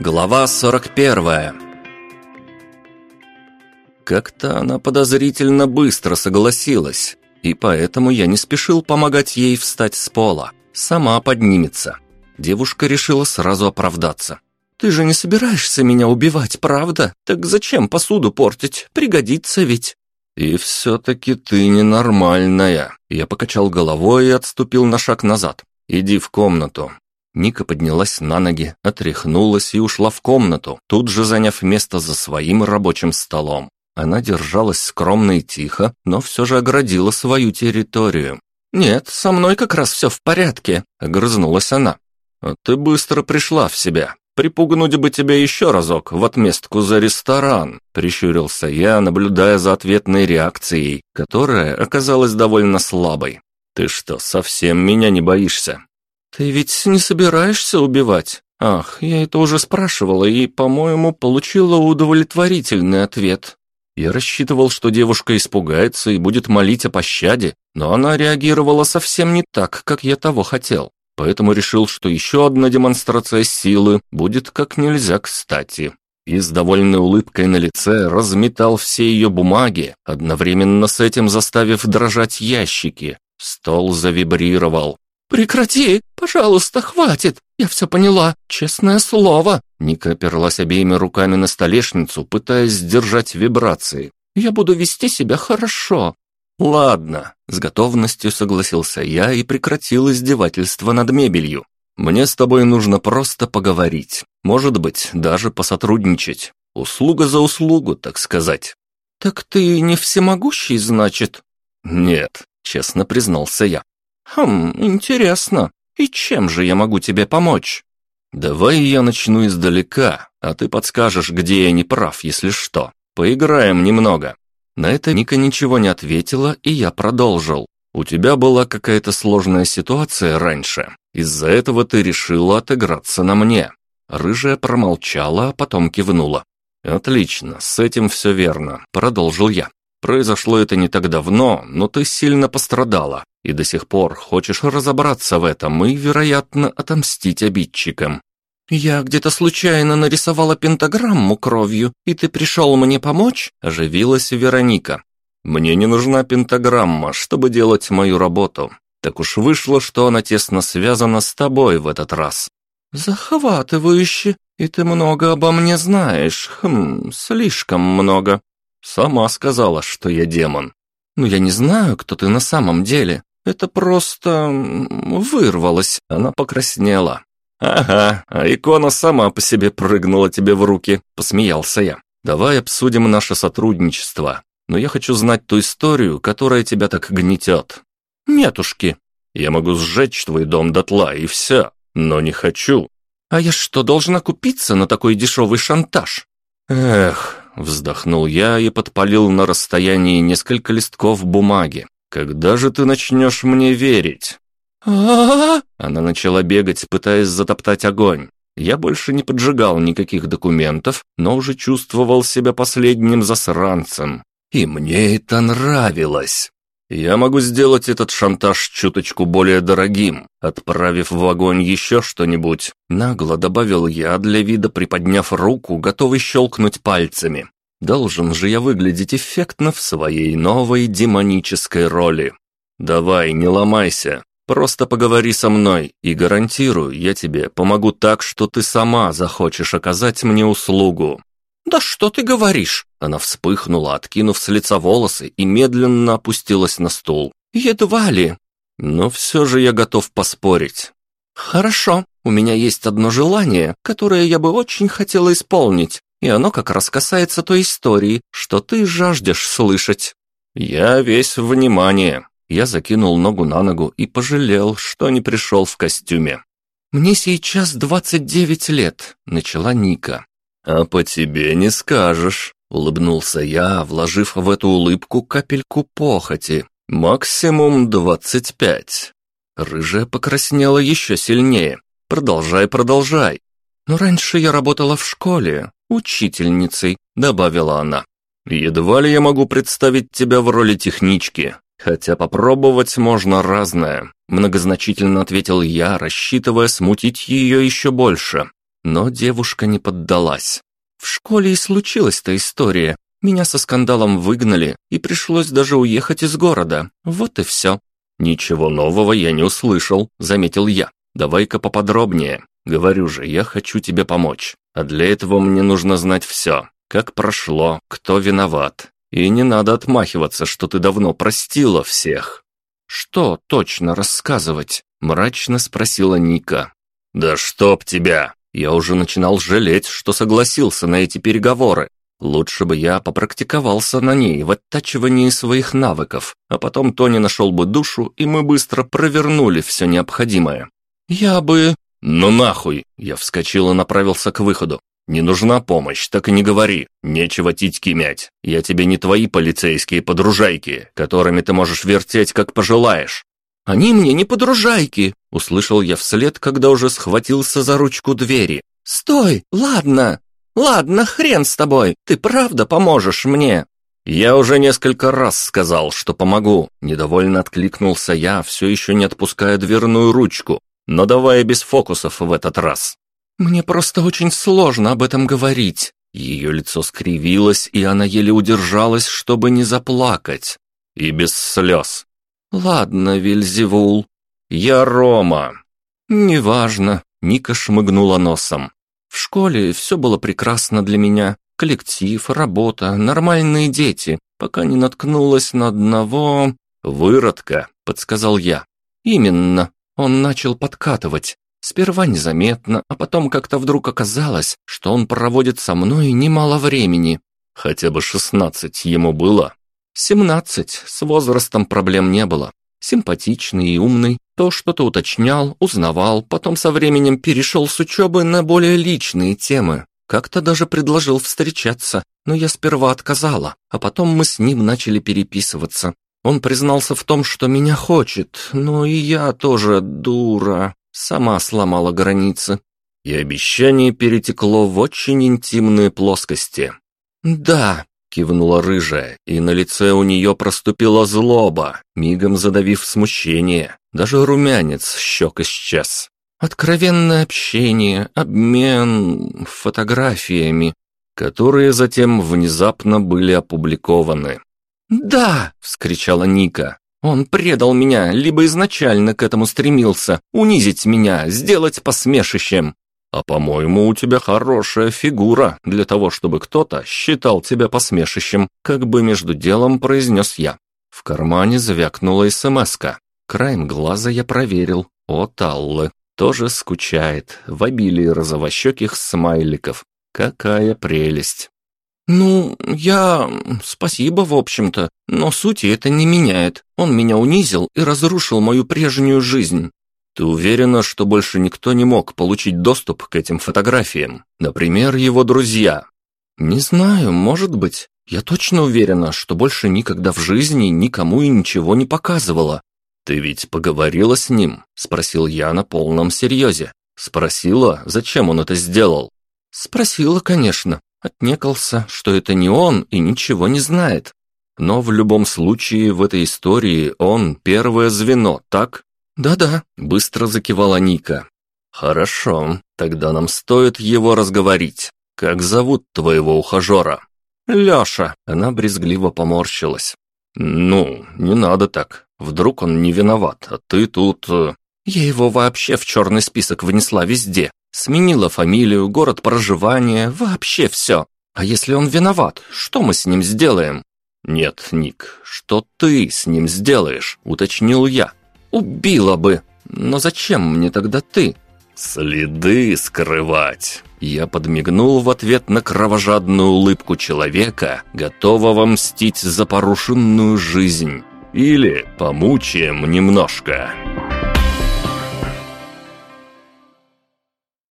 Глава 41 Как-то она подозрительно быстро согласилась, и поэтому я не спешил помогать ей встать с пола. Сама поднимется. Девушка решила сразу оправдаться. «Ты же не собираешься меня убивать, правда? Так зачем посуду портить? Пригодится ведь». «И все-таки ты ненормальная». Я покачал головой и отступил на шаг назад. «Иди в комнату. Ника поднялась на ноги, отряхнулась и ушла в комнату, тут же заняв место за своим рабочим столом. Она держалась скромно и тихо, но все же оградила свою территорию. «Нет, со мной как раз все в порядке», — огрызнулась она. «А ты быстро пришла в себя. Припугнуть бы тебя еще разок в отместку за ресторан», — прищурился я, наблюдая за ответной реакцией, которая оказалась довольно слабой. «Ты что, совсем меня не боишься?» «Ты ведь не собираешься убивать?» «Ах, я это уже спрашивала и, по-моему, получила удовлетворительный ответ». Я рассчитывал, что девушка испугается и будет молить о пощаде, но она реагировала совсем не так, как я того хотел. Поэтому решил, что еще одна демонстрация силы будет как нельзя кстати. И с довольной улыбкой на лице разметал все ее бумаги, одновременно с этим заставив дрожать ящики. Стол завибрировал. «Прекрати! Пожалуйста, хватит! Я все поняла, честное слово!» Ника оперлась обеими руками на столешницу, пытаясь сдержать вибрации. «Я буду вести себя хорошо!» «Ладно», — с готовностью согласился я и прекратил издевательство над мебелью. «Мне с тобой нужно просто поговорить. Может быть, даже посотрудничать. Услуга за услугу, так сказать». «Так ты не всемогущий, значит?» «Нет», — честно признался я. «Хм, интересно. И чем же я могу тебе помочь?» «Давай я начну издалека, а ты подскажешь, где я не прав, если что. Поиграем немного». На это Ника ничего не ответила, и я продолжил. «У тебя была какая-то сложная ситуация раньше. Из-за этого ты решила отыграться на мне». Рыжая промолчала, а потом кивнула. «Отлично, с этим все верно», — продолжил я. «Произошло это не так давно, но ты сильно пострадала и до сих пор хочешь разобраться в этом и, вероятно, отомстить обидчикам. «Я где-то случайно нарисовала пентаграмму кровью, и ты пришел мне помочь?» – оживилась Вероника. «Мне не нужна пентаграмма, чтобы делать мою работу. Так уж вышло, что она тесно связана с тобой в этот раз». «Захватывающе, и ты много обо мне знаешь. Хм, слишком много». «Сама сказала, что я демон». «Ну я не знаю, кто ты на самом деле. Это просто... вырвалось. Она покраснела. «Ага, а икона сама по себе прыгнула тебе в руки», — посмеялся я. «Давай обсудим наше сотрудничество. Но я хочу знать ту историю, которая тебя так гнетет». «Нетушки». «Я могу сжечь твой дом дотла, и все. Но не хочу». «А я что, должна купиться на такой дешевый шантаж?» «Эх», — вздохнул я и подпалил на расстоянии несколько листков бумаги. «Когда же ты начнешь мне верить?» а Она начала бегать, пытаясь затоптать огонь. Я больше не поджигал никаких документов, но уже чувствовал себя последним засранцем. И мне это нравилось. Я могу сделать этот шантаж чуточку более дорогим, отправив в огонь еще что-нибудь. Нагло добавил я, для вида приподняв руку, готовый щелкнуть пальцами. Должен же я выглядеть эффектно в своей новой демонической роли. Давай, не ломайся. Просто поговори со мной, и гарантирую, я тебе помогу так, что ты сама захочешь оказать мне услугу». «Да что ты говоришь?» Она вспыхнула, откинув с лица волосы, и медленно опустилась на стул. «Едва ли». «Но все же я готов поспорить». «Хорошо, у меня есть одно желание, которое я бы очень хотела исполнить и оно как раз касается той истории, что ты жаждешь слышать». «Я весь внимание». Я закинул ногу на ногу и пожалел, что не пришел в костюме. «Мне сейчас двадцать девять лет», — начала Ника. «А по тебе не скажешь», — улыбнулся я, вложив в эту улыбку капельку похоти. «Максимум двадцать пять». Рыжая покраснела еще сильнее. «Продолжай, продолжай». «Но раньше я работала в школе, учительницей», — добавила она. «Едва ли я могу представить тебя в роли технички, хотя попробовать можно разное», — многозначительно ответил я, рассчитывая смутить ее еще больше. Но девушка не поддалась. В школе и случилась-то история. Меня со скандалом выгнали, и пришлось даже уехать из города. Вот и все. «Ничего нового я не услышал», — заметил я. «Давай-ка поподробнее. Говорю же, я хочу тебе помочь. А для этого мне нужно знать все. Как прошло, кто виноват. И не надо отмахиваться, что ты давно простила всех». «Что точно рассказывать?» – мрачно спросила Ника. «Да чтоб тебя! Я уже начинал жалеть, что согласился на эти переговоры. Лучше бы я попрактиковался на ней в оттачивании своих навыков, а потом Тони нашел бы душу, и мы быстро провернули все необходимое. Я бы... «Ну нахуй!» Я вскочил и направился к выходу. «Не нужна помощь, так и не говори. Нечего титьки мять. Я тебе не твои полицейские подружайки, которыми ты можешь вертеть, как пожелаешь». «Они мне не подружайки!» Услышал я вслед, когда уже схватился за ручку двери. «Стой! Ладно! Ладно, хрен с тобой! Ты правда поможешь мне?» «Я уже несколько раз сказал, что помогу», – недовольно откликнулся я, все еще не отпуская дверную ручку. «Но давай без фокусов в этот раз». «Мне просто очень сложно об этом говорить». Ее лицо скривилось, и она еле удержалась, чтобы не заплакать. И без слез. «Ладно, Вильзевул, я Рома». «Неважно», — Ника шмыгнула носом. «В школе все было прекрасно для меня. Коллектив, работа, нормальные дети, пока не наткнулась на одного...» «Выродка», — подсказал я. «Именно. Он начал подкатывать. Сперва незаметно, а потом как-то вдруг оказалось, что он проводит со мной немало времени. Хотя бы шестнадцать ему было. Семнадцать, с возрастом проблем не было. Симпатичный и умный, то что-то уточнял, узнавал, потом со временем перешел с учебы на более личные темы. Как-то даже предложил встречаться, но я сперва отказала, а потом мы с ним начали переписываться. Он признался в том, что меня хочет, но и я тоже дура. Сама сломала границы. И обещание перетекло в очень интимные плоскости. «Да», — кивнула рыжая, и на лице у нее проступила злоба, мигом задавив смущение. Даже румянец щек исчез. Откровенное общение, обмен фотографиями, которые затем внезапно были опубликованы. «Да!» — вскричала Ника. Он предал меня, либо изначально к этому стремился, унизить меня, сделать посмешищем. А по-моему, у тебя хорошая фигура для того, чтобы кто-то считал тебя посмешищем, как бы между делом произнес я. В кармане звякнула СМСка. Краем глаза я проверил. От Аллы. Тоже скучает, в обилии розовощеких смайликов. Какая прелесть. «Ну, я... спасибо, в общем-то, но сути это не меняет. Он меня унизил и разрушил мою прежнюю жизнь». «Ты уверена, что больше никто не мог получить доступ к этим фотографиям? Например, его друзья?» «Не знаю, может быть. Я точно уверена, что больше никогда в жизни никому и ничего не показывала». «Ты ведь поговорила с ним?» – спросил я на полном серьезе. «Спросила, зачем он это сделал?» «Спросила, конечно. Отнекался, что это не он и ничего не знает. Но в любом случае в этой истории он первое звено, так? Да-да, быстро закивала Ника. Хорошо, тогда нам стоит его разговорить. Как зовут твоего ухажера? Лёша. Она брезгливо поморщилась. Ну, не надо так. Вдруг он не виноват, а ты тут... Э, Я его вообще в черный список внесла везде. Сменила фамилию, город проживания, вообще все. А если он виноват, что мы с ним сделаем? Нет, Ник, что ты с ним сделаешь, уточнил я. Убила бы. Но зачем мне тогда ты? Следы скрывать. Я подмигнул в ответ на кровожадную улыбку человека, готового мстить за порушенную жизнь. Или помучаем немножко.